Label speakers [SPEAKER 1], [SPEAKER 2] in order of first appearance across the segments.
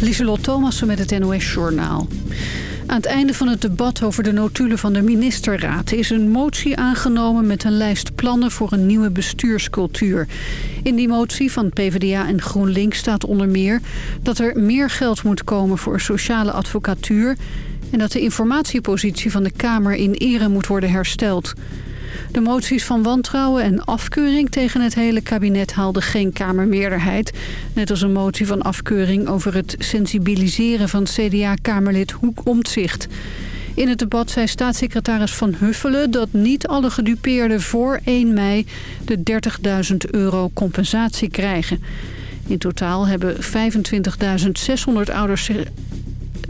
[SPEAKER 1] Lieselot Thomassen met het NOS-journaal. Aan het einde van het debat over de notulen van de ministerraad... is een motie aangenomen met een lijst plannen voor een nieuwe bestuurscultuur. In die motie van PvdA en GroenLinks staat onder meer... dat er meer geld moet komen voor sociale advocatuur... en dat de informatiepositie van de Kamer in ere moet worden hersteld... De moties van wantrouwen en afkeuring tegen het hele kabinet haalden geen Kamermeerderheid. Net als een motie van afkeuring over het sensibiliseren van CDA-Kamerlid Hoek Omtzigt. In het debat zei staatssecretaris Van Huffelen dat niet alle gedupeerden voor 1 mei de 30.000 euro compensatie krijgen. In totaal hebben 25.600 ouders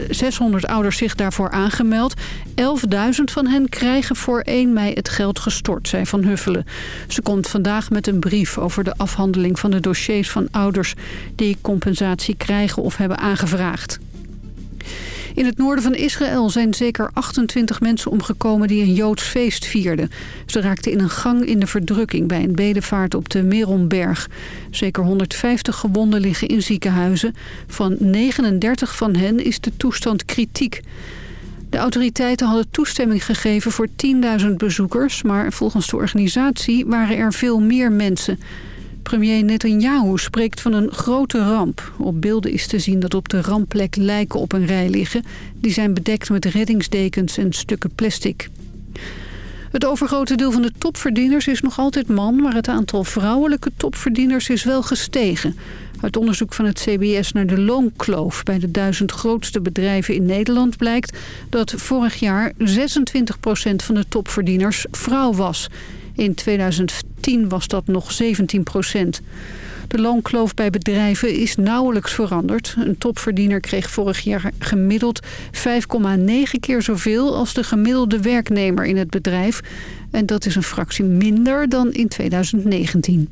[SPEAKER 1] 600 ouders zich daarvoor aangemeld. 11.000 van hen krijgen voor 1 mei het geld gestort, zei Van Huffelen. Ze komt vandaag met een brief over de afhandeling van de dossiers van ouders... die compensatie krijgen of hebben aangevraagd. In het noorden van Israël zijn zeker 28 mensen omgekomen die een Joods feest vierden. Ze raakten in een gang in de verdrukking bij een bedevaart op de Meronberg. Zeker 150 gewonden liggen in ziekenhuizen. Van 39 van hen is de toestand kritiek. De autoriteiten hadden toestemming gegeven voor 10.000 bezoekers... maar volgens de organisatie waren er veel meer mensen... Premier Netanyahu spreekt van een grote ramp. Op beelden is te zien dat op de rampplek lijken op een rij liggen. Die zijn bedekt met reddingsdekens en stukken plastic. Het overgrote deel van de topverdieners is nog altijd man... maar het aantal vrouwelijke topverdieners is wel gestegen. Uit onderzoek van het CBS naar de loonkloof... bij de duizend grootste bedrijven in Nederland blijkt... dat vorig jaar 26% van de topverdieners vrouw was... In 2010 was dat nog 17 procent. De loonkloof bij bedrijven is nauwelijks veranderd. Een topverdiener kreeg vorig jaar gemiddeld 5,9 keer zoveel als de gemiddelde werknemer in het bedrijf. En dat is een fractie minder dan in 2019.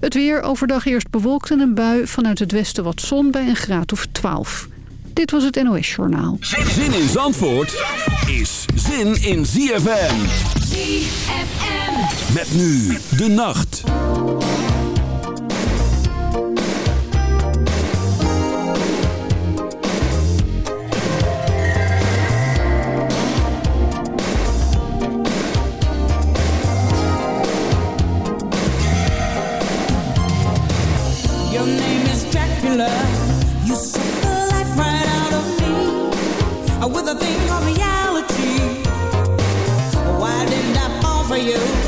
[SPEAKER 1] Het weer overdag eerst bewolkt en een bui. Vanuit het westen wat zon bij een graad of 12. Dit was het NOS Journaal.
[SPEAKER 2] Zin in Zandvoort is zin in ZFM.
[SPEAKER 3] ZFM.
[SPEAKER 2] Met nu de nacht.
[SPEAKER 4] You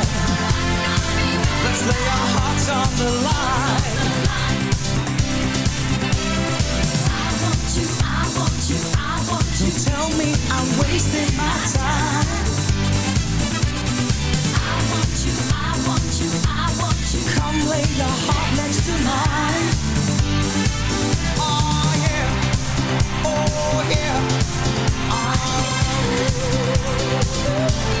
[SPEAKER 4] Lay our hearts on the line. I want you, I want you, I want you. Tell me I'm wasting my time. I want you, I want you, I want you. Come lay your heart next to mine. Oh yeah. Oh, yeah. Oh,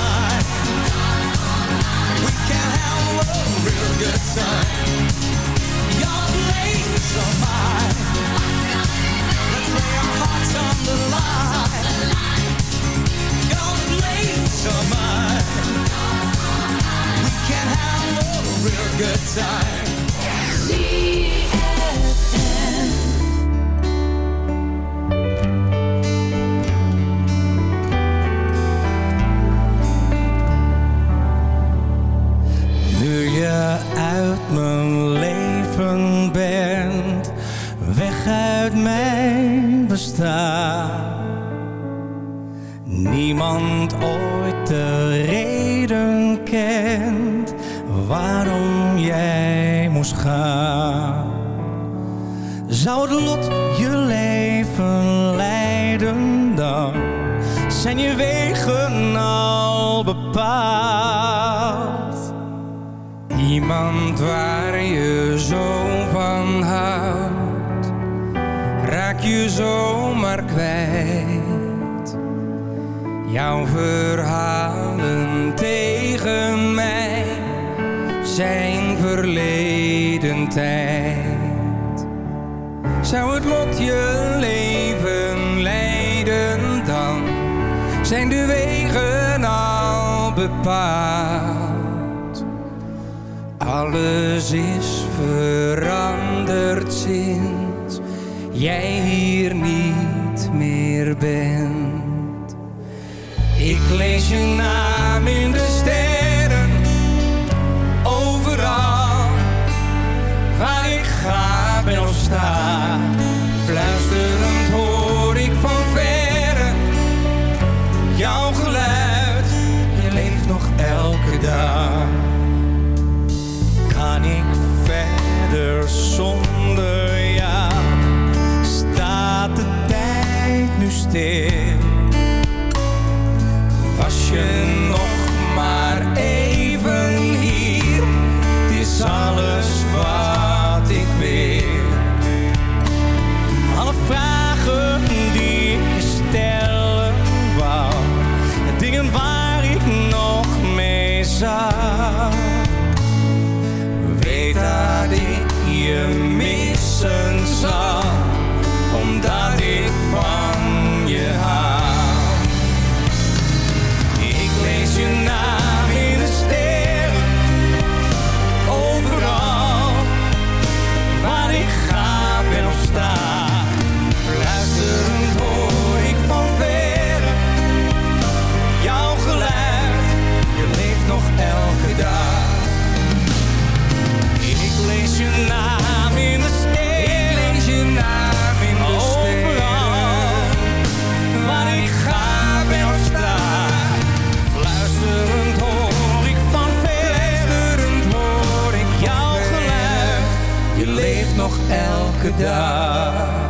[SPEAKER 3] Yeah.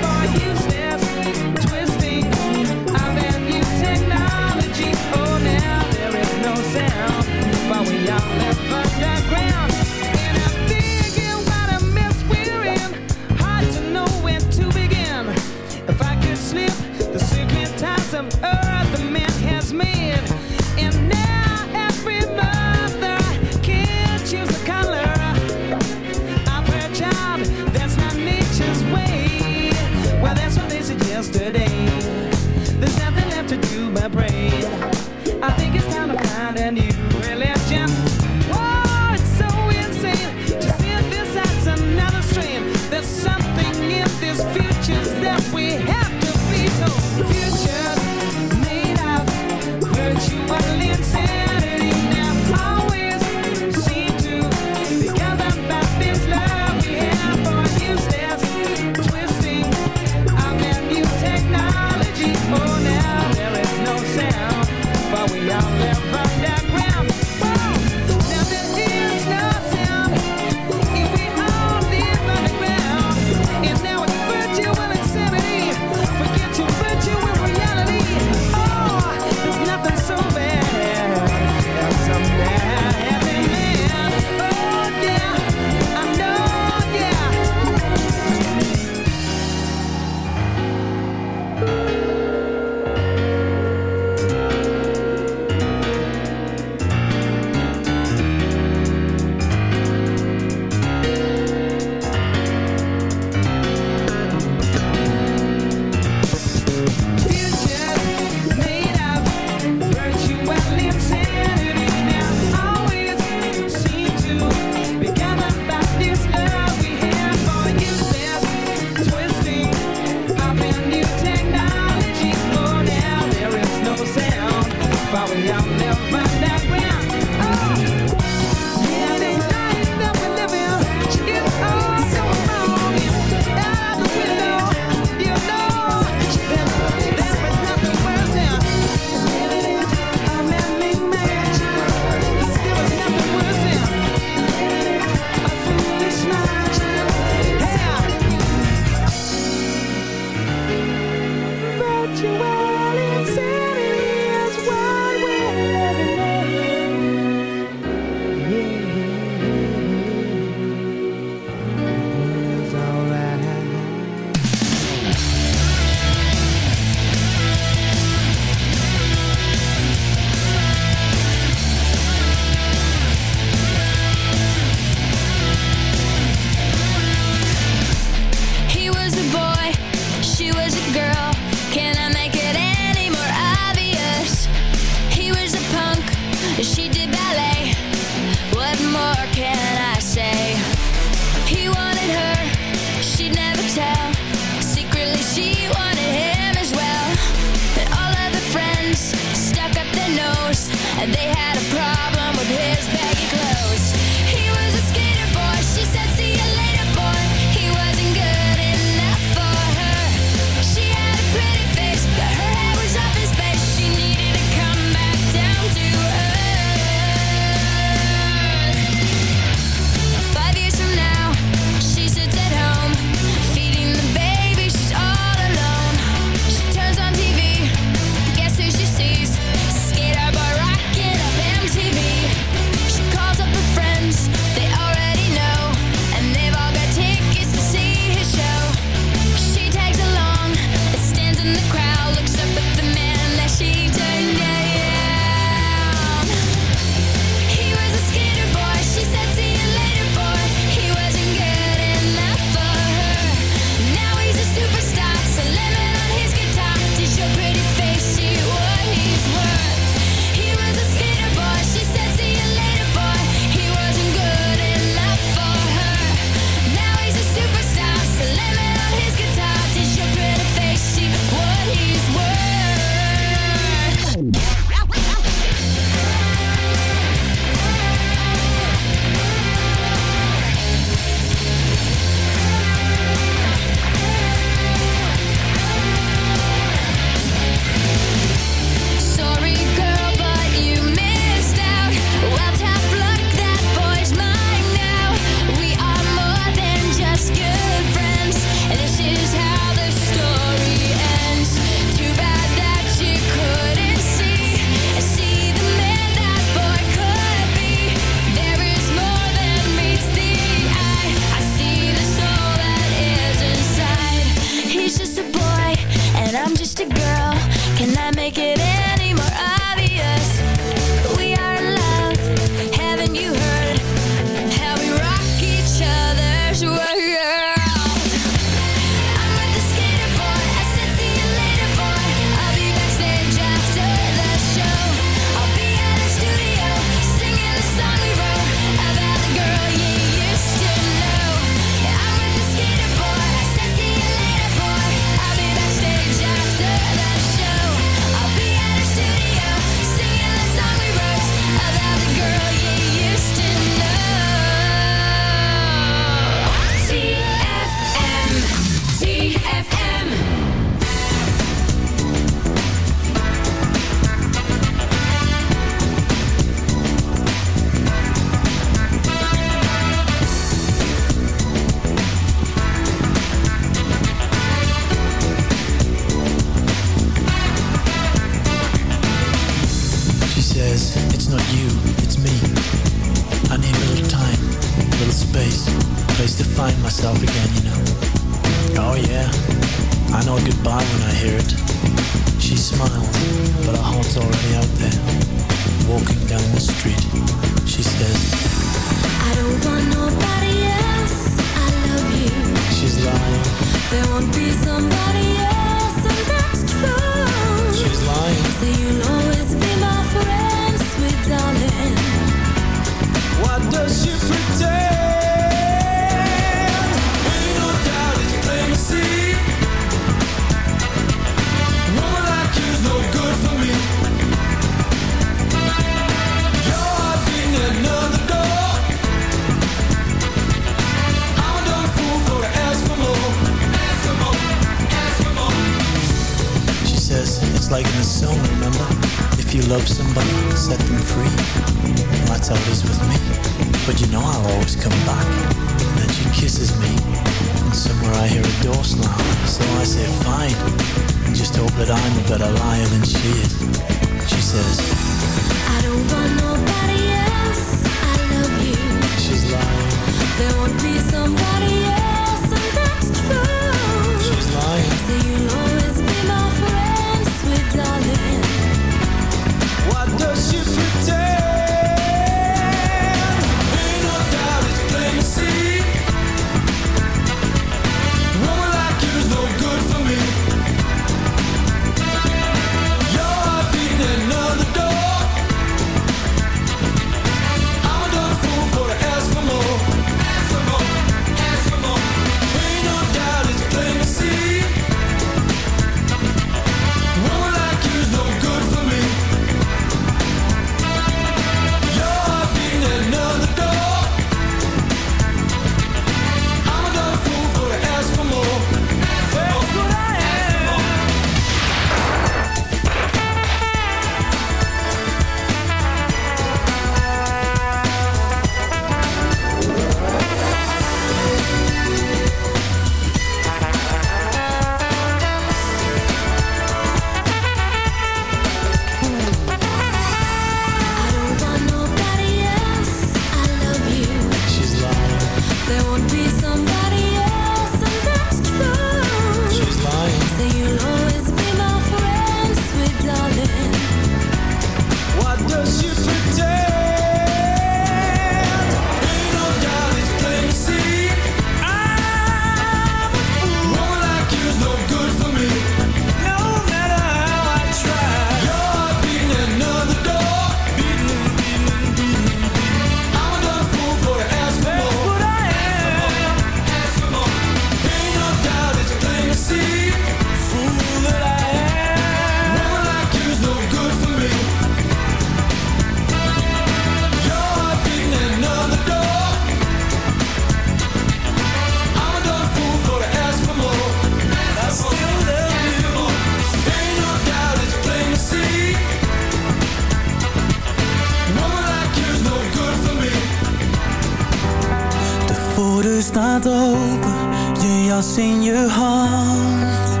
[SPEAKER 3] staat open, je
[SPEAKER 5] jas in
[SPEAKER 6] je hand.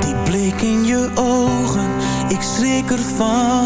[SPEAKER 6] Die blik in je ogen, ik schrik ervan.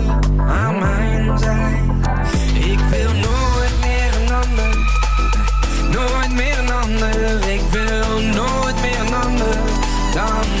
[SPEAKER 3] Dan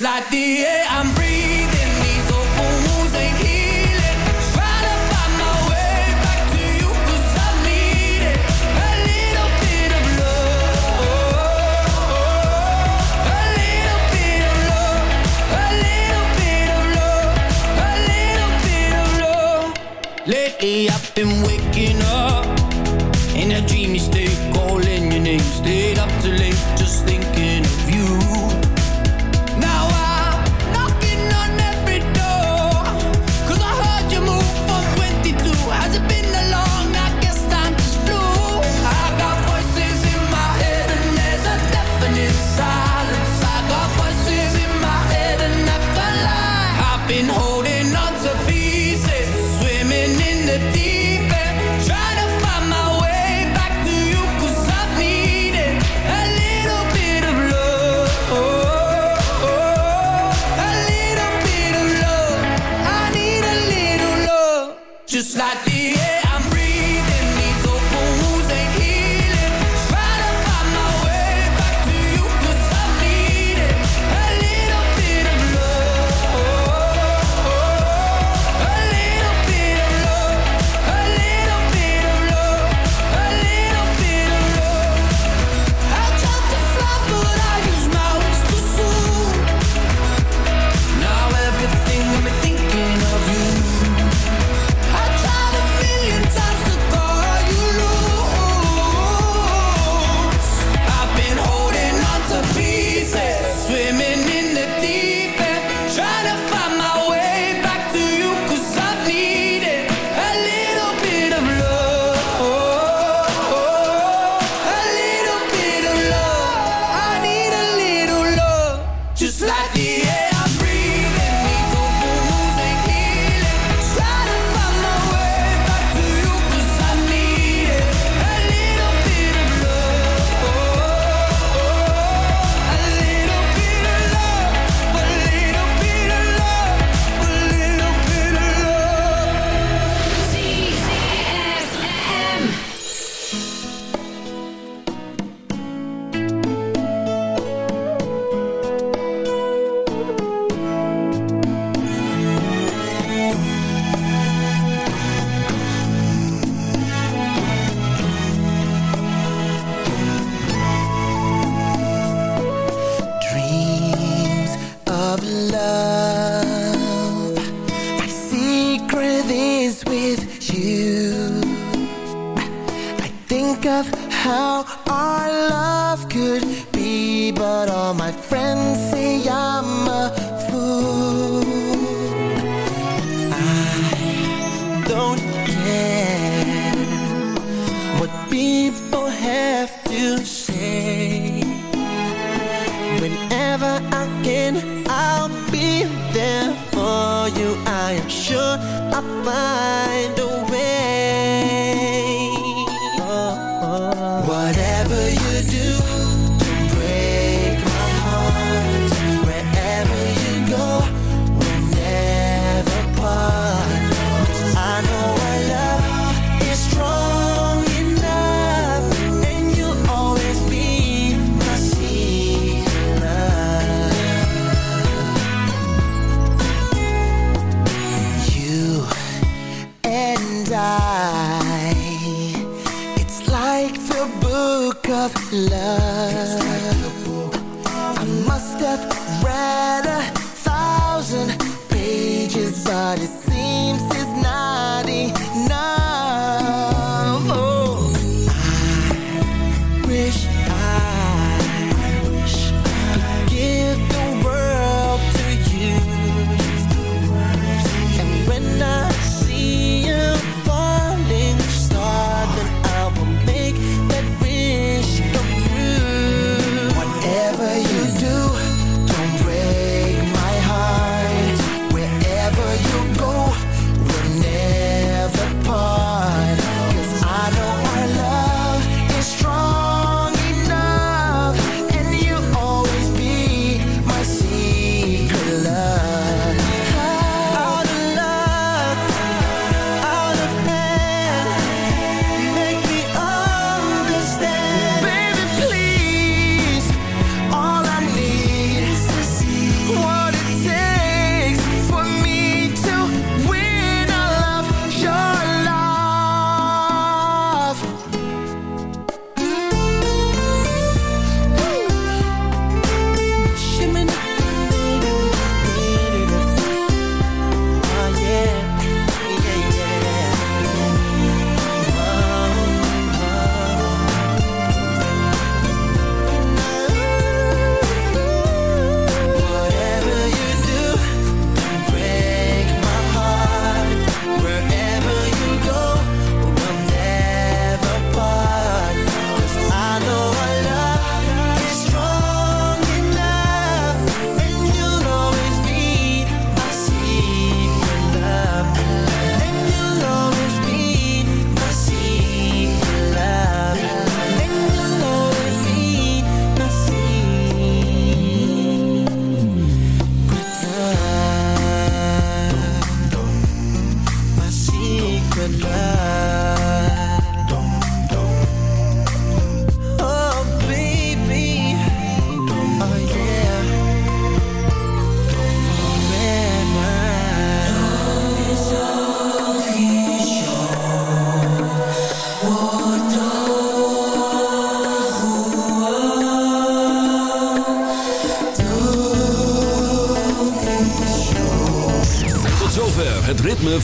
[SPEAKER 6] like the end.